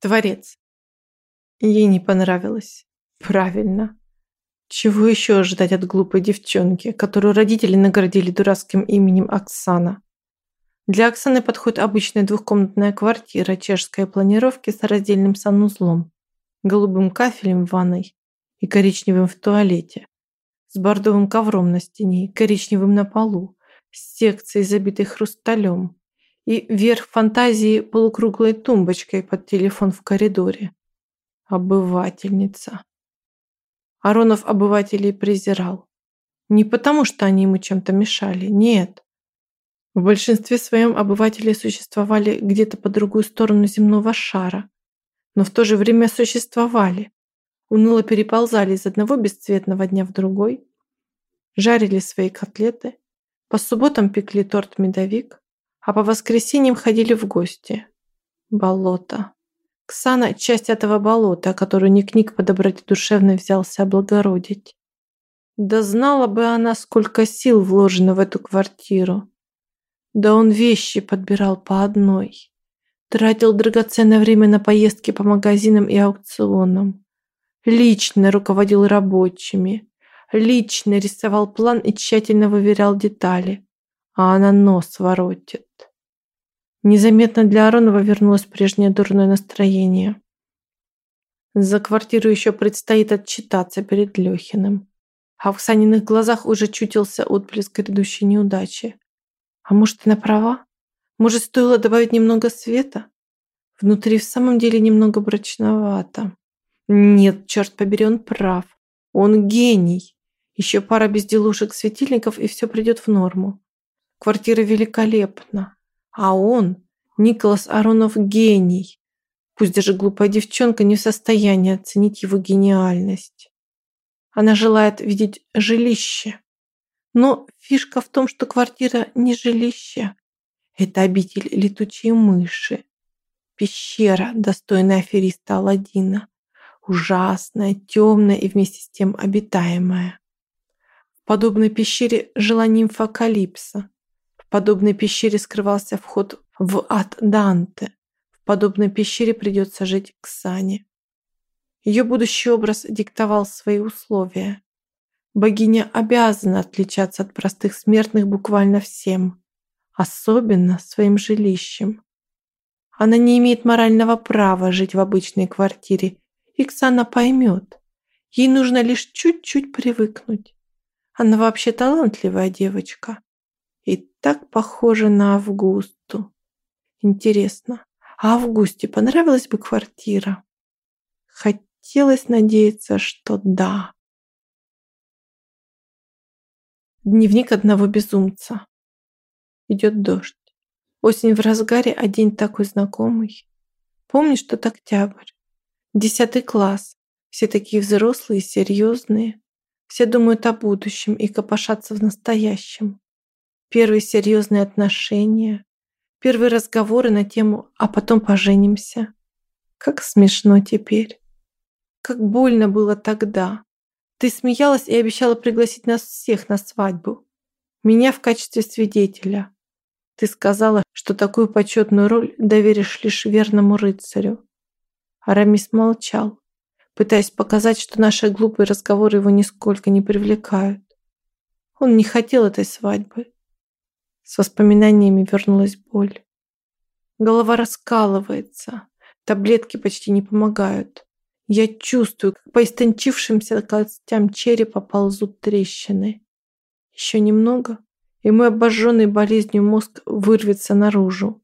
Творец. Ей не понравилось. Правильно. Чего еще ожидать от глупой девчонки, которую родители наградили дурацким именем Оксана? Для Оксаны подходит обычная двухкомнатная квартира чешской планировки с раздельным санузлом, голубым кафелем в ванной и коричневым в туалете, с бордовым ковром на стене, коричневым на полу, с секцией, забитой хрусталем, и верх фантазии полукруглой тумбочкой под телефон в коридоре. Обывательница. Аронов обывателей презирал. Не потому, что они ему чем-то мешали, нет. В большинстве своем обыватели существовали где-то по другую сторону земного шара, но в то же время существовали. Уныло переползали из одного бесцветного дня в другой, жарили свои котлеты, по субботам пекли торт-медовик, а по воскресеньям ходили в гости. Болото. Ксана – часть этого болота, которую Ник-Ник по доброте душевной взялся облагородить. Да знала бы она, сколько сил вложено в эту квартиру. Да он вещи подбирал по одной. Тратил драгоценное время на поездки по магазинам и аукционам. Лично руководил рабочими. Лично рисовал план и тщательно выверял детали. А она нос воротит. Незаметно для Аронова вернулось прежнее дурное настроение. За квартиру еще предстоит отчитаться перед Лехиным. А в Оксаниных глазах уже чутился отблеск грядущей неудачи. А может, она права? Может, стоило добавить немного света? Внутри в самом деле немного брачновато. Нет, черт побери, он прав. Он гений. Еще пара безделушек светильников, и все придет в норму. Квартира великолепна. А он, Николас Аронов, гений. Пусть даже глупая девчонка не в состоянии оценить его гениальность. Она желает видеть жилище, но фишка в том, что квартира не жилище. Это обитель летучей мыши. Пещера, достойная афериста Аладдина. Ужасная, темная и вместе с тем обитаемая. В подобной пещере жила нимфа Калипса. В подобной пещере скрывался вход в ад Данте. В подобной пещере придется жить Ксане. Ее будущий образ диктовал свои условия. Богиня обязана отличаться от простых смертных буквально всем, особенно своим жилищем. Она не имеет морального права жить в обычной квартире. Иксана поймет. Ей нужно лишь чуть-чуть привыкнуть. Она вообще талантливая девочка. Так похожа на Августу. Интересно, а Августе понравилась бы квартира? Хотелось надеяться, что да. Дневник одного безумца. Идет дождь. Осень в разгаре, а день такой знакомый. Помнишь, что октябрь? Десятый класс. Все такие взрослые, серьезные. Все думают о будущем и копошатся в настоящем. Первые серьезные отношения. Первые разговоры на тему «а потом поженимся». Как смешно теперь. Как больно было тогда. Ты смеялась и обещала пригласить нас всех на свадьбу. Меня в качестве свидетеля. Ты сказала, что такую почетную роль доверишь лишь верному рыцарю. Арамис молчал, пытаясь показать, что наши глупые разговоры его нисколько не привлекают. Он не хотел этой свадьбы. С воспоминаниями вернулась боль. Голова раскалывается, таблетки почти не помогают. Я чувствую, как по истончившимся костям черепа ползут трещины. Еще немного, и мой обожженный болезнью мозг вырвется наружу.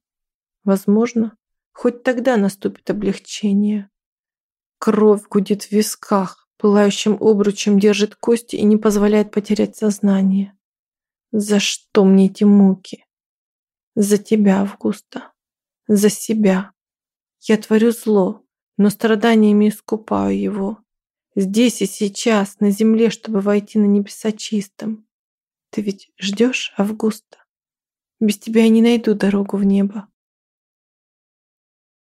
Возможно, хоть тогда наступит облегчение. Кровь гудит в висках, пылающим обручем держит кости и не позволяет потерять сознание. За что мне эти муки? За тебя, Августа. За себя. Я творю зло, но страданиями искупаю его. Здесь и сейчас, на земле, чтобы войти на небеса чистым. Ты ведь ждешь Августа? Без тебя я не найду дорогу в небо.